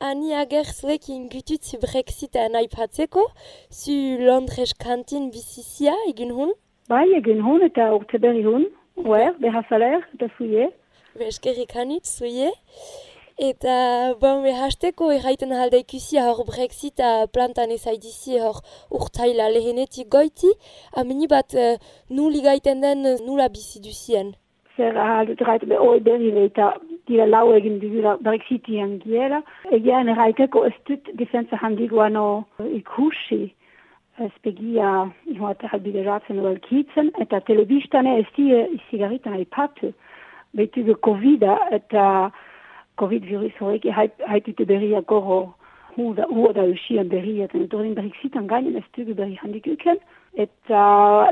Ani ager zuekin gututzu Brexita aipatzeko, zu Londres kantin bizizia egin hun? Bai, egin hun eta urte berri hun, oer, beha saler, eta zuie. Eskerrik hanit, zuie. Eta, bon, behasteko erraiten halde ikusi hor Brexita plantan ezaidizi hor urtaila lehenetik goiti, amini bat uh, nuli gaiten den nula bizi duzien. Zer be oi berri eta dira lau egin dugula Brexitian giela. Egean erraiteko ez dut defensa handiguano ikusi. Ez pegia, ihoate halbide ratzen uel kitzen, eta telebistane ez die isigarritan aipatu. Betu de covid eta COVID-virus horrek haitute berriak goro hua da usian berriak, eta horren Brexitan gainen ez dugu berri handik uken. Eta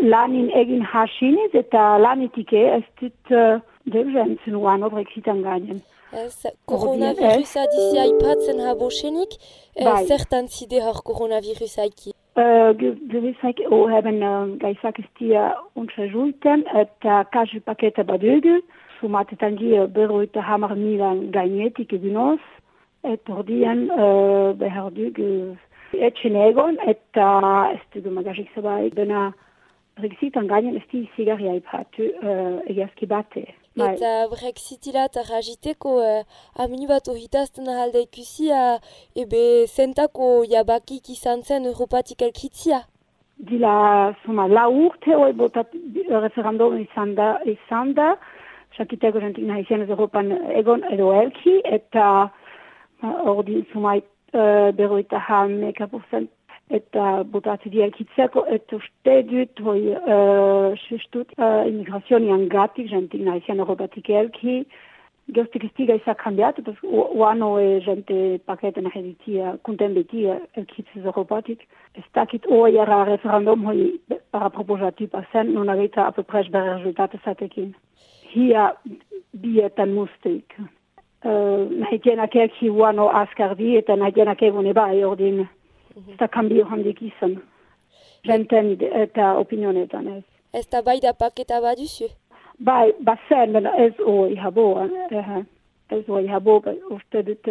lanin egin hasiniz, eta lanitik ez dut uh, deuzen uano Brexitan gainen. Ez, koronavirusa dizi aipatzen habo senik, bai. zertan zide hor koronavirusa iki? Uh, Gewisak o hebben uh, gaisak ez dia untsa eta kasu paketa badugu, sumatetan di berroita hamar milan gainetik egunoz, et ordian uh, behar dug etxen egon, eta ez dugu magajik zabai, bena Brexitan gainen ez di zigarria ipatu uh, egiazki bate. Eta Brexitila eta rajiteko uh, amini bat ohitazten ahalda ikusi ebe zentako jabakik izan zen Europatik elkitzia? Dila, suma, la urte hoi botat referendum izan da, izan da sakiteko zentik nahi zen Europan egon edo elki, eta hor sumait uh, berroita hameka porcent eta botatzi di elkitzeko, eta uste dut hoi uh, sustut uh, immigrazionian gatik zentik nahi zen Europatik elki, Gostik ez tiga izak kandiatu, pos uano e gente paketen aheditia, kunten betia elkitzez Europatik. Ez dakit oi era referendum hoi para proposatu pasen, non agita apopres bere rezultate zatekin hier bietan mustik. Uh, Nahitzen akek hi wano askar di eta nahitzen akek une bai ordin sta kambio handik izan. Jenten eta opinionetan ez. Ez da bai da paketa baduzu? Bai, bazen, ez oi habo, ez oi habo, uste dut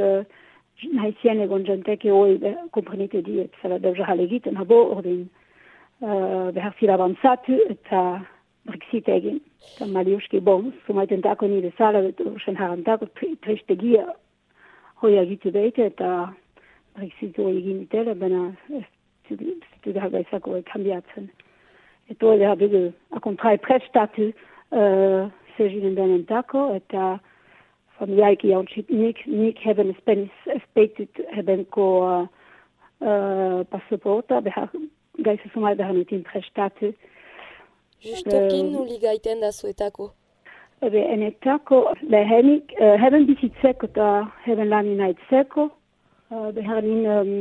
nahitzen egon jenteke oi komprenite di, et zela devja halegiten habo ordin behar zila avanzatu eta Brexit egin. Eta Mariuski bon, sumaiten tako nire zala, usen harantako, triste gia hoi agitu beite, eta Brexit hoi egin itela, bena zitu da gaizako hoi kambiatzen. Eta hoi da dugu, akontrai prestatu uh, sejinen denen tako, eta familiaiki jauntsit nik, nik hebben spenis espetut hebben ko uh, uh, passaporta, behar gaisa sumai behar nitin prestatu, Justokin nuli gaiten da zuetako? Ebe, enetako, lehenik, uh, hebben bizitzeko eta hebben lan inaitzeko. Uh, behar nin um,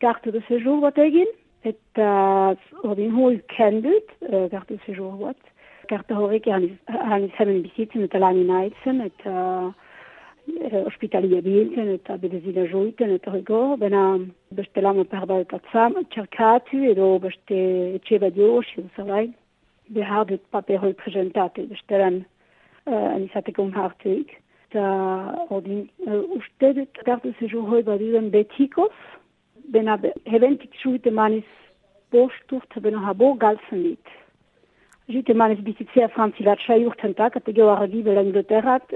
karte de séjour bat egin, eta ordin hoi kendut, uh, karte de séjour bat. Karte horrek haniz hebben bizitzen eta lan inaitzen, eta uh, ospitalia biltzen, eta bedezila joiten, eta rego, bena beste lama perda eta tzam, txarkatu, edo beste etxe badioz, edo zerlaik behar dut paperoi presentate, besteren uh, anizateko unhartuik. Eta ordin, uh, uste dut gartu sejur hoi baduden betikoz, bena be, hebentik suite manis bosturt, bena habo galtzen dit. Jute manis bizitzea frantzilat saiurtentak, eta geho argibel Angleterrat,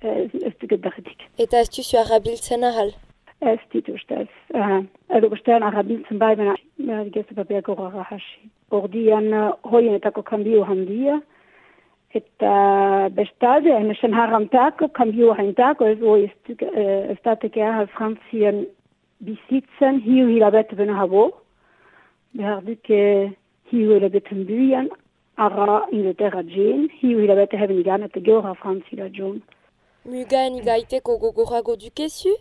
ez, ez duket berretik. Eta ez duzu arabiltzen ahal? Ez ditu ustez. Uh, edo bestean arabiltzen bai, bena, bena digezte papiako gara hasi. Ordian uh, hoienetako kambio handia, eta bestalde, enesen harantako, kambio hantako, ez hoi ez dateke ahal frantzien bizitzen, hiu hilabete bena habo, behar duke hiu hilabeten buian, ara Inglaterra jen, hiu hilabete hebben igan, eta geora frantzila jon. Mugaen gaiteko gogorago dukezu,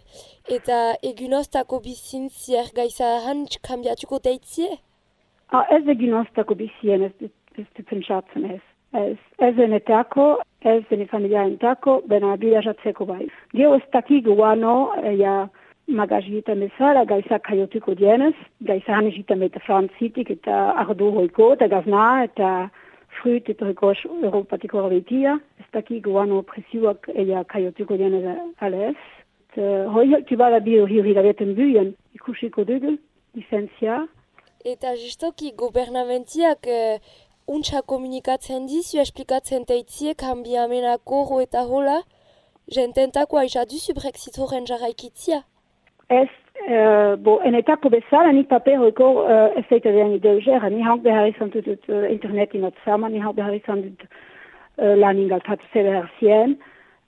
eta egunostako bizintzier gaisa hanitz kambiatuko deitzie? Ah, ez egunostako bizien ez du pentsatzen ez. Ez, ez enetako, ez ene familiaentako, bena bilajatzeko bai. Geo ez dakik guano, ja, magazita bezala, gaisa kaiotuko dienez, gaisa hanizita meta frantzitik eta ardu hoiko, eta gazna, eta fruit eta rekos europatiko horretia, ez daki guano presioak eia kaiotuko dien alez, uh, hoi heltu bada bio hiri gabetan buien, ikusiko dugu, licentzia. Eta justoki gobernamentiak uh, untsa komunikatzen dizu, esplikatzen teitzie, kambiamenako ro eta hola, jententako aiza duzu Brexit horren jarraikitzia. Ez, uh, bo, enetako bezala, nik paperoko uh, ez zaita den ideuzer, ni hauk behar izan dut uh, internet inot sama, ni hauk behar izan dut uh, lan ingaltatu zebe herzien,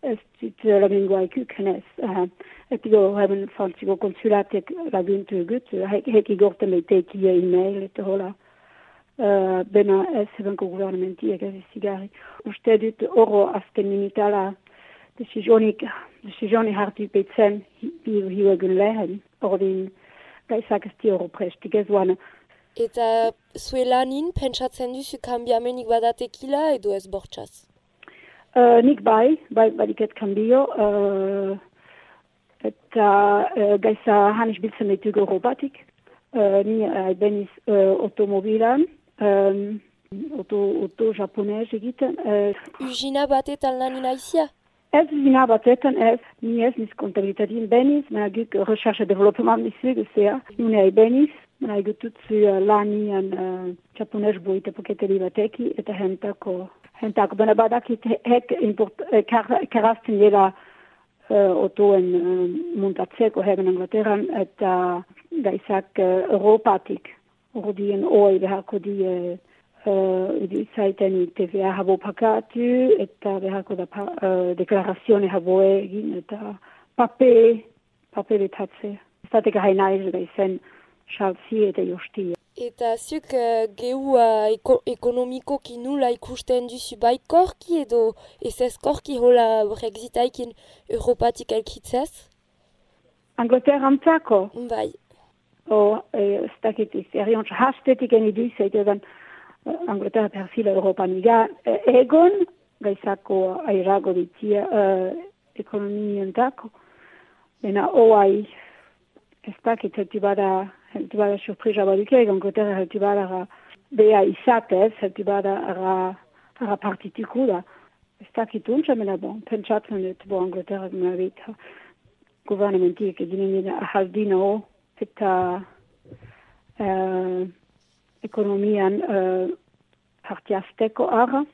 ez dut uh, lamingoa ikukenez. Uh, Etigo hebben frantziko konsulatek laguntu gut, hek, igorten meiteki e-mail eta hola. Uh, bena ez hebenko gouvernementiek ez izigari. Uste dut oro azken minitala decisionik, decisionik hartu petzen bi hiu egun lehen. Ordin gaizak ez di oro prestik ez duana. Eta zue lanin pentsatzen duzu kambiamenik badatekila edo ez bortxaz? Uh, nik bai, bai badiket kambio. Uh, eta uh, gaiza hanis biltzen ditugu robatik. Uh, ni uh, beniz uh, automobilan, um, auto, auto japonez egiten. Uh, Ujina batetan lanin aizia? ez usina batetan ez, ni ez niz kontabilitadien beniz, mena guk recherche development nizu guzea. Nune ai beniz, mena egututzu uh, lanian uh, japonez boite poketeli bateki, eta hentako, hentako, bena badakit hek karazten dela uh, otoen uh, muntatzeko hegen Anglaterran, eta gaizak uh, Europatik, ordien oi beharko di uh, zaiten TVA habo pakatu, eta beharko da pa, uh, deklarazione habo egin, eta pape, pape betatze. Zatek haina ez gaizen xalzi eta jostia. Eta zuk uh, gehu uh, eko ekonomikoki nula ikusten duzu baikorki edo ez ezkorki hola brexitaikin Europatik elkitzez? Angleterra antzako, Bai. o eh, ez dakit iz, erriontz hastetik eni du, zeitetan uh, Angleterra perfila Europan iga, eh, egon gaizako airago ditia uh, ekonomientako, bena oai ez dakit bada, heltu bada surprisa baduke, Angleterra heltu bada ra, bea izatez, heltu bada ra, ra partituko da. Ez dakit untsa, mena bon, pentsatzen dut, bo Angleterra guna bita, gouvernementiek eginen ahaldino eta uh, ekonomian uh, partiazteko ara,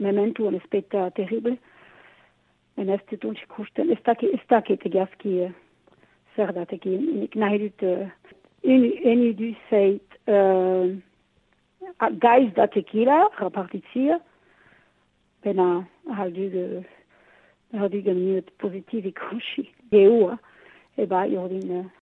mementu on espeta terrible, en ez dut untsi kusten, ez dakit, egiazki uh, zer datekin, nik nahi dut, uh, eni du zeit uh, gaiz datekila, rapartitzia, bena ahaldugu, ahaldugu minut pozitiv ikusi, geua, eba, jordin, uh,